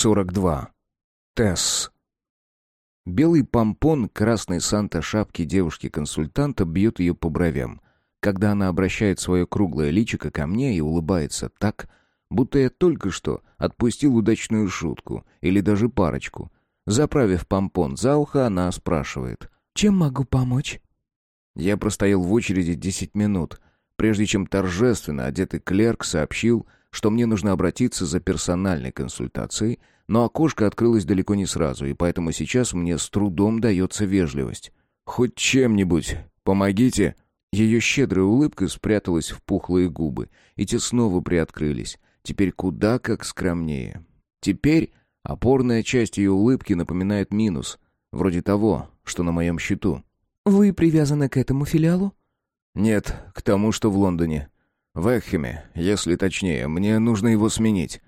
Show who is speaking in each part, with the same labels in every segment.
Speaker 1: 42. Тесс. Белый помпон красной санта-шапки девушки-консультанта бьет ее по бровям, когда она обращает свое круглое личико ко мне и улыбается так, будто я только что отпустил удачную шутку или даже парочку. Заправив помпон за ухо, она спрашивает.
Speaker 2: «Чем могу помочь?»
Speaker 1: Я простоял в очереди десять минут, прежде чем торжественно одетый клерк сообщил, что мне нужно обратиться за персональной консультацией, но окошко открылось далеко не сразу, и поэтому сейчас мне с трудом дается вежливость. «Хоть чем-нибудь помогите!» Ее щедрая улыбка спряталась в пухлые губы, и те снова приоткрылись, теперь куда как скромнее. Теперь опорная часть ее улыбки напоминает минус, вроде того, что на моем счету.
Speaker 2: «Вы привязаны к этому филиалу?»
Speaker 1: «Нет, к тому, что в Лондоне. В Экхеме, если точнее, мне нужно его сменить».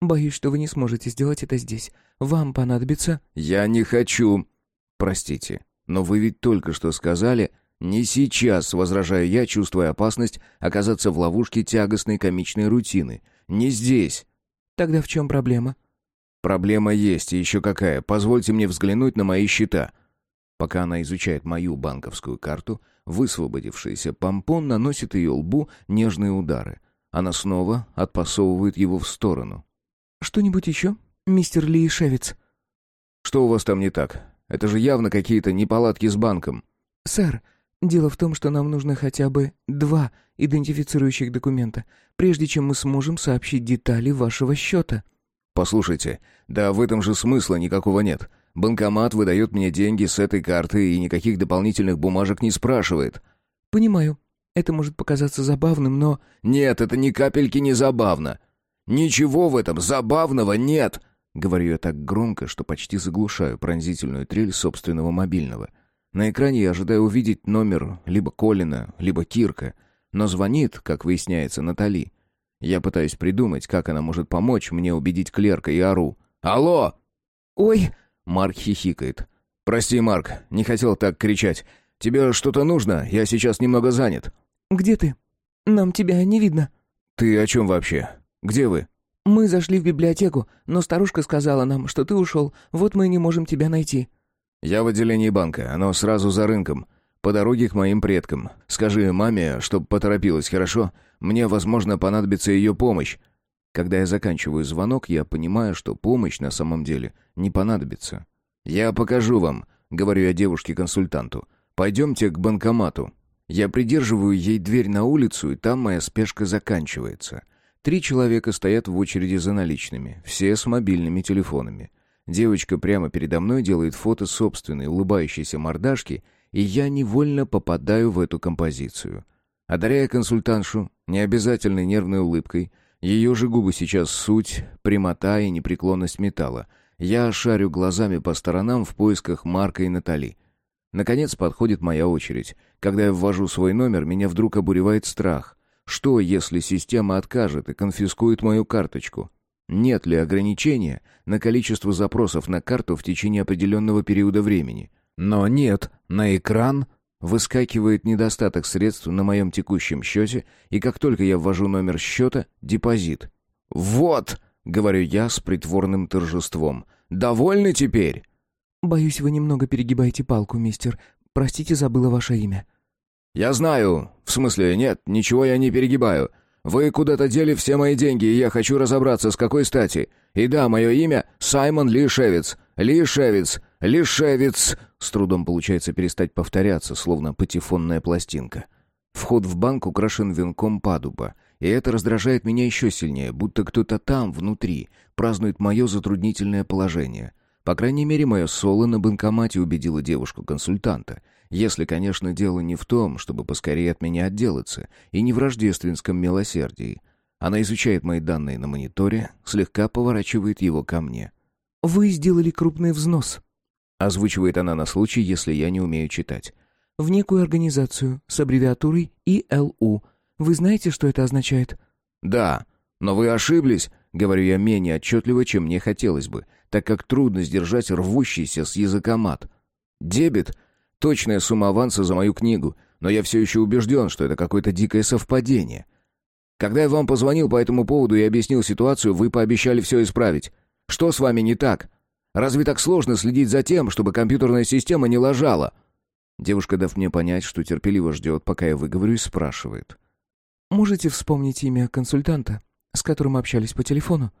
Speaker 2: «Боюсь, что вы не сможете сделать это здесь. Вам понадобится...»
Speaker 1: «Я не хочу...» «Простите, но вы ведь только что сказали...» «Не сейчас», — возражаю я, чувствуя опасность оказаться в ловушке тягостной комичной рутины. «Не здесь».
Speaker 2: «Тогда в чем проблема?»
Speaker 1: «Проблема есть, и еще какая. Позвольте мне взглянуть на мои счета». Пока она изучает мою банковскую карту, высвободившийся помпон наносит ее лбу нежные удары. Она снова отпасовывает его в сторону.
Speaker 2: «Что-нибудь еще, мистер Ли Шевец?»
Speaker 1: «Что у вас там не так? Это же явно какие-то неполадки с банком».
Speaker 2: «Сэр, дело в том, что нам нужно хотя бы два идентифицирующих документа, прежде чем мы сможем сообщить детали вашего счета».
Speaker 1: «Послушайте, да в этом же смысла никакого нет. Банкомат выдает мне деньги с этой карты и никаких дополнительных бумажек не спрашивает».
Speaker 2: «Понимаю. Это может показаться забавным, но...»
Speaker 1: «Нет, это ни капельки не забавно. Ничего в этом забавного нет!» Говорю я так громко, что почти заглушаю пронзительную трель собственного мобильного. На экране я ожидаю увидеть номер либо Колина, либо Кирка, но звонит, как выясняется, Натали. Я пытаюсь придумать, как она может помочь мне убедить клерка и ору. «Алло!»
Speaker 2: «Ой!»
Speaker 1: Марк хихикает. «Прости, Марк, не хотел так кричать. Тебе что-то нужно? Я сейчас немного занят».
Speaker 2: «Где ты? Нам тебя не видно».
Speaker 1: «Ты о чем вообще? Где вы?»
Speaker 2: «Мы зашли в библиотеку, но старушка сказала нам, что ты ушел, вот мы и не можем тебя найти».
Speaker 1: «Я в отделении банка, оно сразу за рынком. По дороге к моим предкам. Скажи маме, чтоб поторопилась, хорошо? Мне, возможно, понадобится ее помощь». Когда я заканчиваю звонок, я понимаю, что помощь на самом деле не понадобится. «Я покажу вам», — говорю я девушке-консультанту. «Пойдемте к банкомату». Я придерживаю ей дверь на улицу, и там моя спешка заканчивается. Три человека стоят в очереди за наличными, все с мобильными телефонами. Девочка прямо передо мной делает фото собственной улыбающейся мордашки, и я невольно попадаю в эту композицию. Одаряя консультантшу необязательной нервной улыбкой, ее же губы сейчас суть, прямота и непреклонность металла. Я шарю глазами по сторонам в поисках Марка и Натали. Наконец подходит моя очередь. Когда я ввожу свой номер, меня вдруг обуревает страх. Что, если система откажет и конфискует мою карточку? Нет ли ограничения на количество запросов на карту в течение определенного периода времени? Но нет, на экран Выскакивает недостаток средств на моем текущем счете, и как только я ввожу номер счета, депозит. «Вот!» — говорю я с притворным торжеством. «Довольны теперь?»
Speaker 2: «Боюсь, вы немного перегибаете палку, мистер. Простите, забыла ваше имя».
Speaker 1: «Я знаю. В смысле, нет, ничего я не перегибаю. Вы куда-то дели все мои деньги, и я хочу разобраться, с какой стати. И да, мое имя Саймон Лишевец. Лишевец. Лишевец. С трудом получается перестать повторяться, словно патефонная пластинка. Вход в банк украшен венком падуба, и это раздражает меня еще сильнее, будто кто-то там, внутри, празднует мое затруднительное положение. По крайней мере, мое соло на банкомате убедило девушку-консультанта. Если, конечно, дело не в том, чтобы поскорее от меня отделаться, и не в рождественском милосердии. Она изучает мои данные на мониторе, слегка поворачивает его ко мне.
Speaker 2: «Вы сделали крупный взнос», —
Speaker 1: озвучивает она на случай, если я не умею читать.
Speaker 2: «В некую организацию с аббревиатурой ИЛУ. Вы знаете, что это означает?»
Speaker 1: «Да, но вы ошиблись», — говорю я менее отчетливо, чем мне хотелось бы, так как трудно сдержать рвущийся с языка мат. «Дебет Точная сумма аванса за мою книгу, но я все еще убежден, что это какое-то дикое совпадение. Когда я вам позвонил по этому поводу и объяснил ситуацию, вы пообещали все исправить. Что с вами не так? Разве так сложно следить за тем, чтобы компьютерная система не лажала?» Девушка, дав мне понять, что терпеливо ждет, пока я выговорю, спрашивает.
Speaker 2: «Можете вспомнить имя консультанта, с которым общались по телефону?»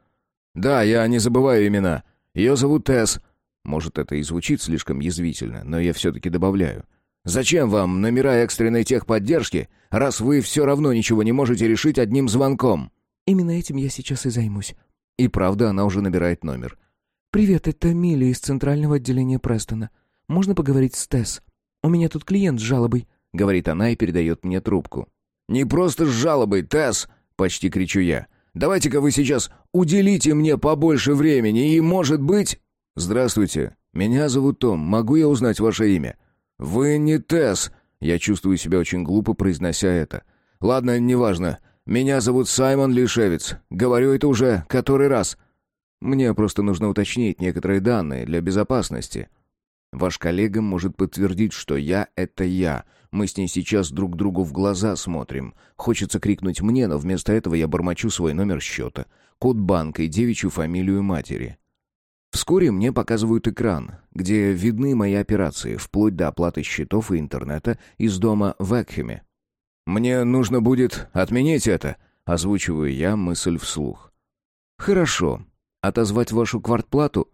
Speaker 1: «Да, я не забываю имена. Ее зовут Тесс». Может, это и звучит слишком язвительно, но я все-таки добавляю. «Зачем вам номера экстренной техподдержки, раз вы все равно ничего не можете решить одним звонком?»
Speaker 2: «Именно этим я сейчас и займусь».
Speaker 1: И правда, она уже набирает номер.
Speaker 2: «Привет, это Милли из центрального отделения Престона. Можно поговорить с Тесс? У меня тут клиент с жалобой», — говорит она и передает мне трубку.
Speaker 1: «Не просто с жалобой, Тесс!» — почти кричу я. «Давайте-ка вы сейчас уделите мне побольше времени и, может быть...» «Здравствуйте, меня зовут Том. Могу я узнать ваше имя?» «Вы не Тесс!» Я чувствую себя очень глупо, произнося это. «Ладно, неважно. Меня зовут Саймон Лишевец. Говорю это уже который раз. Мне просто нужно уточнить некоторые данные для безопасности. Ваш коллега может подтвердить, что я — это я. Мы с ней сейчас друг другу в глаза смотрим. Хочется крикнуть мне, но вместо этого я бормочу свой номер счета, код банка и девичью фамилию матери. Вскоре мне показывают экран, где видны мои операции, вплоть до оплаты счетов и интернета из дома в Экхеме. «Мне нужно будет отменить это», — озвучиваю я мысль вслух. «Хорошо отозвать вашу квартплату?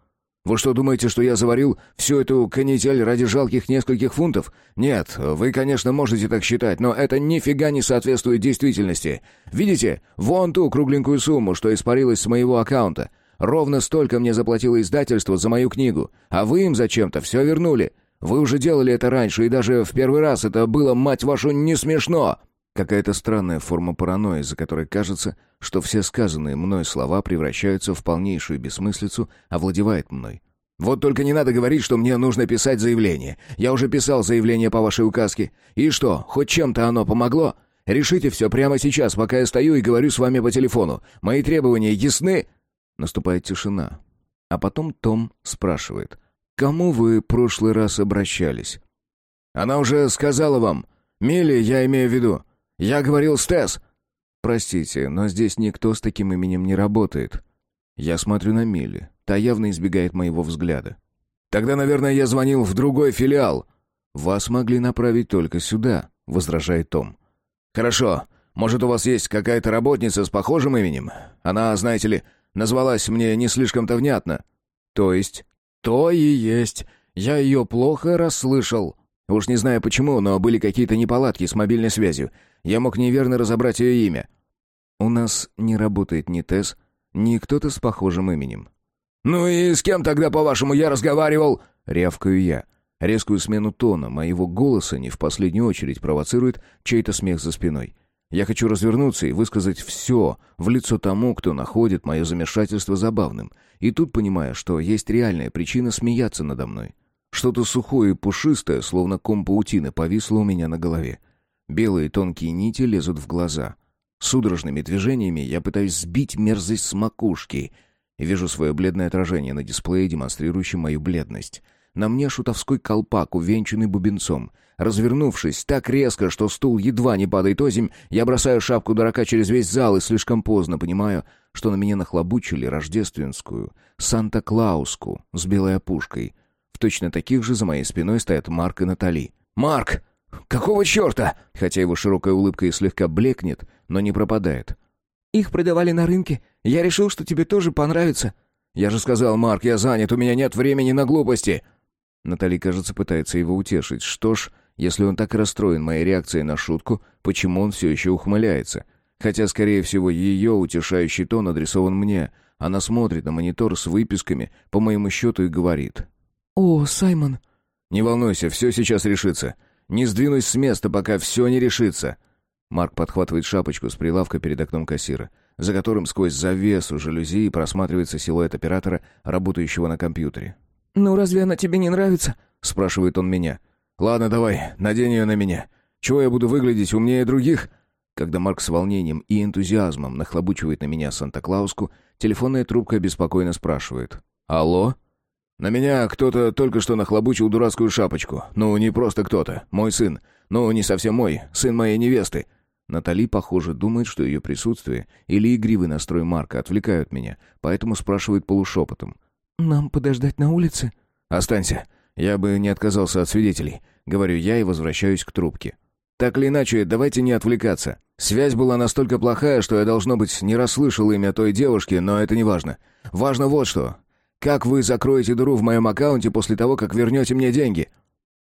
Speaker 1: Вы что, думаете, что я заварил всю эту канитель ради жалких нескольких фунтов? Нет, вы, конечно, можете так считать, но это нифига не соответствует действительности. Видите, вон ту кругленькую сумму, что испарилась с моего аккаунта. Ровно столько мне заплатило издательство за мою книгу, а вы им зачем-то все вернули. Вы уже делали это раньше, и даже в первый раз это было, мать вашу, не смешно. Какая-то странная форма паранойи, за которой кажется, что все сказанные мной слова превращаются в полнейшую бессмыслицу, овладевает мной. «Вот только не надо говорить, что мне нужно писать заявление. Я уже писал заявление по вашей указке. И что, хоть чем-то оно помогло? Решите все прямо сейчас, пока я стою и говорю с вами по телефону. Мои требования ясны?» Наступает тишина. А потом Том спрашивает. «Кому вы прошлый раз обращались?» «Она уже сказала вам. Милли, я имею в виду. «Я говорил с Тесс!» «Простите, но здесь никто с таким именем не работает». Я смотрю на Милли. Та явно избегает моего взгляда. «Тогда, наверное, я звонил в другой филиал». «Вас могли направить только сюда», — возражает Том. «Хорошо. Может, у вас есть какая-то работница с похожим именем? Она, знаете ли, назвалась мне не слишком-то внятно». «То есть?» «То и есть. Я ее плохо расслышал». Уж не знаю почему, но были какие-то неполадки с мобильной связью. Я мог неверно разобрать ее имя. У нас не работает ни Тесс, ни кто-то с похожим именем. «Ну и с кем тогда, по-вашему, я разговаривал?» — рявкаю я. Резкую смену тона моего голоса не в последнюю очередь провоцирует чей-то смех за спиной. Я хочу развернуться и высказать все в лицо тому, кто находит мое замешательство забавным. И тут понимаю, что есть реальная причина смеяться надо мной. Что-то сухое и пушистое, словно ком паутины, повисло у меня на голове. Белые тонкие нити лезут в глаза. Судорожными движениями я пытаюсь сбить мерзость с макушки вижу свое бледное отражение на дисплее, демонстрирующем мою бледность. На мне шутовской колпак, увенчанный бубенцом. Развернувшись так резко, что стул едва не падает озимь, я бросаю шапку дурака через весь зал и слишком поздно понимаю, что на меня нахлобучили рождественскую Санта-Клауску с белой опушкой. В точно таких же за моей спиной стоят Марк и Натали. «Марк!» «Какого черта?» Хотя его широкая улыбка и слегка блекнет, но не пропадает.
Speaker 2: «Их продавали на рынке. Я решил, что тебе тоже понравится».
Speaker 1: «Я же сказал, Марк, я занят, у меня нет времени на глупости». Натали, кажется, пытается его утешить. Что ж, если он так расстроен моей реакцией на шутку, почему он все еще ухмыляется? Хотя, скорее всего, ее утешающий тон адресован мне. Она смотрит на монитор с выписками, по моему счету, и говорит.
Speaker 2: «О, Саймон».
Speaker 1: «Не волнуйся, все сейчас решится. Не сдвинусь с места, пока все не решится». Марк подхватывает шапочку с прилавка перед окном кассира, за которым сквозь завесу жалюзи просматривается силуэт оператора, работающего на компьютере.
Speaker 2: «Ну разве она тебе не нравится?»
Speaker 1: — спрашивает он меня. «Ладно, давай, надень ее на меня. Чего я буду выглядеть умнее других?» Когда Марк с волнением и энтузиазмом нахлобучивает на меня Санта-Клауску, телефонная трубка беспокойно спрашивает. «Алло?» «На меня кто-то только что нахлобучил дурацкую шапочку. Ну, не просто кто-то. Мой сын. Ну, не совсем мой. Сын моей невесты. Натали, похоже, думает, что ее присутствие или игривый настрой Марка отвлекают меня, поэтому спрашивает полушепотом.
Speaker 2: «Нам подождать на улице?»
Speaker 1: «Останься. Я бы не отказался от свидетелей», — говорю я и возвращаюсь к трубке. «Так или иначе, давайте не отвлекаться. Связь была настолько плохая, что я, должно быть, не расслышал имя той девушки, но это не важно. Важно вот что. Как вы закроете дыру в моем аккаунте после того, как вернете мне деньги?»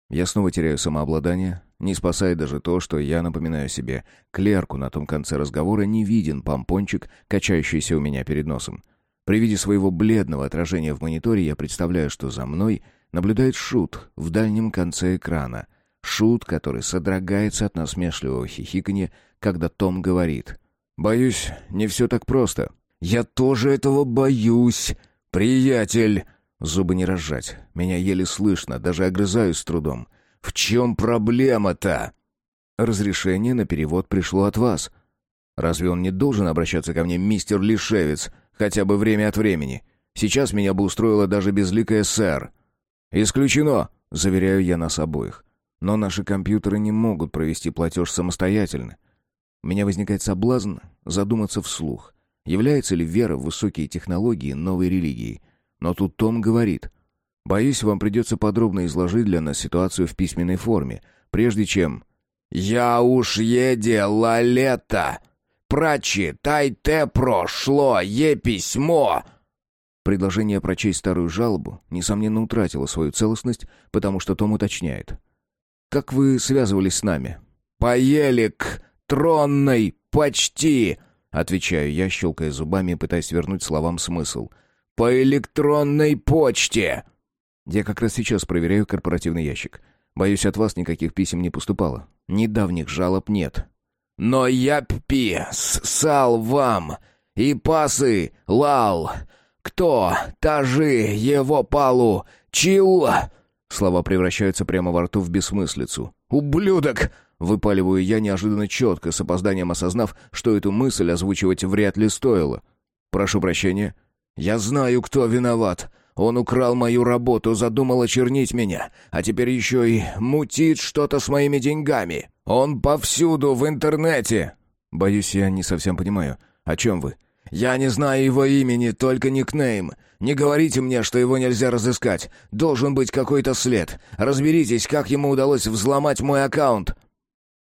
Speaker 1: Я снова теряю самообладание. Не спасает даже то, что я напоминаю себе. Клерку на том конце разговора не виден помпончик, качающийся у меня перед носом. При виде своего бледного отражения в мониторе я представляю, что за мной наблюдает Шут в дальнем конце экрана. Шут, который содрогается от насмешливого хихиканья, когда Том говорит. «Боюсь, не все так просто». «Я тоже этого боюсь, приятель!» Зубы не разжать. Меня еле слышно, даже огрызаюсь с трудом. «В чем проблема-то?» «Разрешение на перевод пришло от вас. Разве он не должен обращаться ко мне, мистер Лишевец, хотя бы время от времени? Сейчас меня бы устроило даже безликое сэр». «Исключено», — заверяю я нас обоих. «Но наши компьютеры не могут провести платеж самостоятельно. У меня возникает соблазн задуматься вслух. Является ли вера в высокие технологии новой религией? Но тут Том говорит. «Боюсь, вам придется подробно изложить для нас ситуацию в письменной форме, прежде чем...» «Я уж едела лето! Прочитай-те прошло, е письмо!» Предложение прочесть старую жалобу, несомненно, утратило свою целостность, потому что Том уточняет. «Как вы связывались с нами?» «Поели к тронной почти!» Отвечаю я, щелкая зубами пытаясь вернуть словам смысл — «По электронной почте!» Я как раз сейчас проверяю корпоративный ящик. Боюсь, от вас никаких писем не поступало. Недавних жалоб нет. «Но я ппи ссал вам! И пасы лал! Кто? Тажи его палу! Чил!» Слова превращаются прямо во рту в бессмыслицу. «Ублюдок!» Выпаливаю я неожиданно четко, с опозданием осознав, что эту мысль озвучивать вряд ли стоило. «Прошу прощения. «Я знаю, кто виноват. Он украл мою работу, задумал очернить меня, а теперь еще и мутит что-то с моими деньгами. Он повсюду в интернете». «Боюсь, я не совсем понимаю. О чем вы?» «Я не знаю его имени, только никнейм. Не говорите мне, что его нельзя разыскать. Должен быть какой-то след. Разберитесь, как ему удалось взломать мой аккаунт».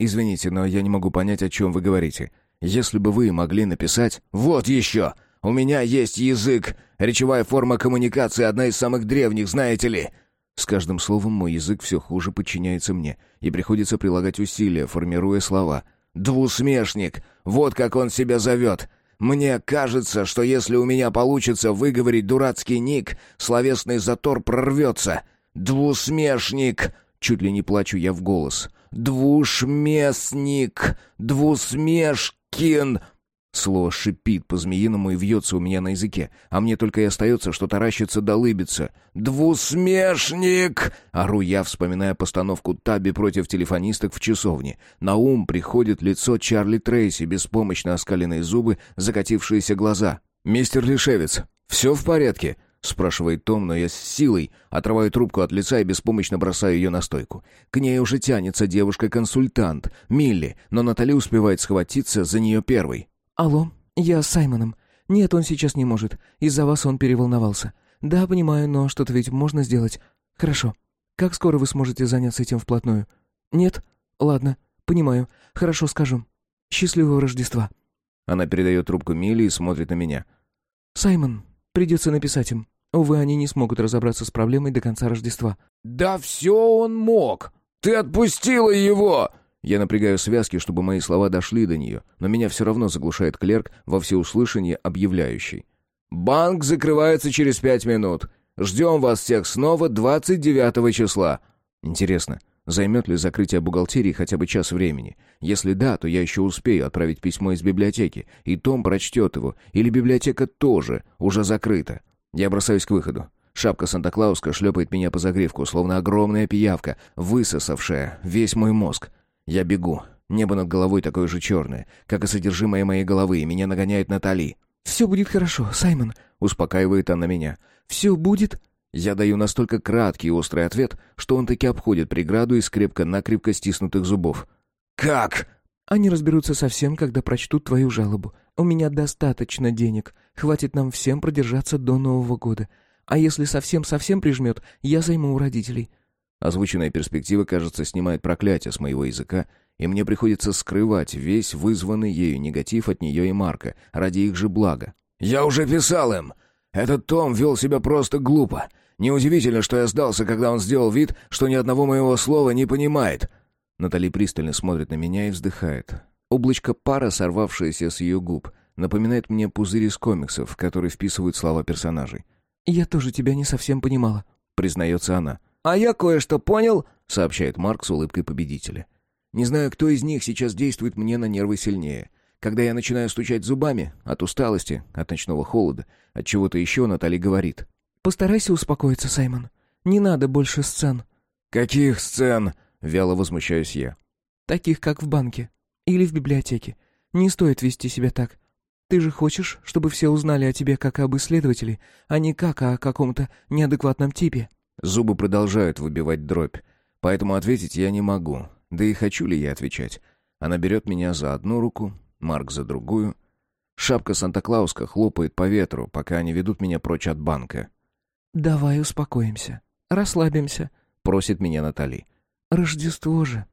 Speaker 1: «Извините, но я не могу понять, о чем вы говорите. Если бы вы могли написать...» «Вот еще! У меня есть язык. Речевая форма коммуникации одна из самых древних, знаете ли. С каждым словом мой язык все хуже подчиняется мне, и приходится прилагать усилия, формируя слова. «Двусмешник! Вот как он себя зовет!» Мне кажется, что если у меня получится выговорить дурацкий ник, словесный затор прорвется. Двусмешник! Чуть ли не плачу я в голос. Двушмесник! Двусмешкин! Слово шипит по-змеиному и вьется у меня на языке, а мне только и остается, что таращится да лыбится. «Двусмешник!» — ору я, вспоминая постановку Таби против телефонисток в часовне. На ум приходит лицо Чарли Трейси, беспомощно оскаленные зубы, закатившиеся глаза. «Мистер Лишевец, все в порядке?» — спрашивает Том, но я с силой отрываю трубку от лица и беспомощно бросаю ее на стойку. К ней уже тянется девушка-консультант, Милли, но Натали успевает схватиться за нее первой.
Speaker 2: «Алло, я с Саймоном. Нет, он сейчас не может. Из-за вас он переволновался. Да, понимаю, но что-то ведь можно сделать. Хорошо. Как скоро вы сможете заняться этим вплотную? Нет? Ладно, понимаю. Хорошо, скажу. Счастливого Рождества».
Speaker 1: Она передает трубку Милли и смотрит на меня.
Speaker 2: «Саймон, придется написать им. Увы, они не смогут разобраться с проблемой до конца Рождества».
Speaker 3: «Да все он мог! Ты отпустила его!»
Speaker 1: Я напрягаю связки, чтобы мои слова дошли до нее, но меня все равно заглушает клерк во всеуслышание объявляющий. «Банк закрывается через пять минут. Ждем вас всех снова 29 числа». Интересно, займет ли закрытие бухгалтерии хотя бы час времени? Если да, то я еще успею отправить письмо из библиотеки, и Том прочтет его, или библиотека тоже уже закрыта. Я бросаюсь к выходу. Шапка Санта-Клауска шлепает меня по загривку, словно огромная пиявка, высосавшая весь мой мозг. Я бегу. Небо над головой такое же черное, как и содержимое моей головы, и меня нагоняет Натали.
Speaker 2: «Все будет хорошо, Саймон», —
Speaker 1: успокаивает она меня.
Speaker 2: «Все будет...»
Speaker 1: Я даю настолько краткий и острый ответ, что он таки обходит преграду из крепко-накрепко стиснутых зубов.
Speaker 3: «Как?»
Speaker 2: Они разберутся совсем, когда прочтут твою жалобу. У меня достаточно денег. Хватит нам всем продержаться до Нового года. А если совсем-совсем прижмет, я займу у родителей».
Speaker 1: Озвученная перспектива, кажется, снимает проклятие с моего языка, и мне приходится скрывать весь вызванный ею негатив от нее и Марка ради их же блага.
Speaker 3: «Я уже писал им. Этот Том вел себя просто глупо. Неудивительно, что я сдался, когда он сделал вид, что ни одного моего слова не понимает».
Speaker 1: Натали пристально смотрит на меня и вздыхает. Облачко пара, сорвавшееся с ее губ, напоминает мне пузырь из комиксов, в который вписывают слова персонажей.
Speaker 2: «Я тоже тебя не совсем понимала», —
Speaker 1: признается она.
Speaker 3: «А я кое-что понял», —
Speaker 1: сообщает Марк с улыбкой победителя. «Не знаю, кто из них сейчас действует мне на нервы сильнее. Когда я начинаю стучать зубами, от усталости, от ночного холода, от чего-то еще, Натали говорит.
Speaker 2: «Постарайся успокоиться, Саймон. Не надо больше сцен».
Speaker 3: «Каких сцен?»
Speaker 1: — вяло возмущаюсь я.
Speaker 2: «Таких, как в банке. Или в библиотеке. Не стоит вести себя так. Ты же хочешь, чтобы все узнали о тебе как об исследователе, а не как о каком-то неадекватном типе?»
Speaker 1: Зубы продолжают выбивать дробь, поэтому ответить я не могу. Да и хочу ли я отвечать? Она берет меня за одну руку, Марк за другую. Шапка Санта-Клауска хлопает по ветру, пока они ведут меня прочь от банка.
Speaker 2: «Давай успокоимся, расслабимся», —
Speaker 1: просит меня Натали.
Speaker 2: «Рождество же».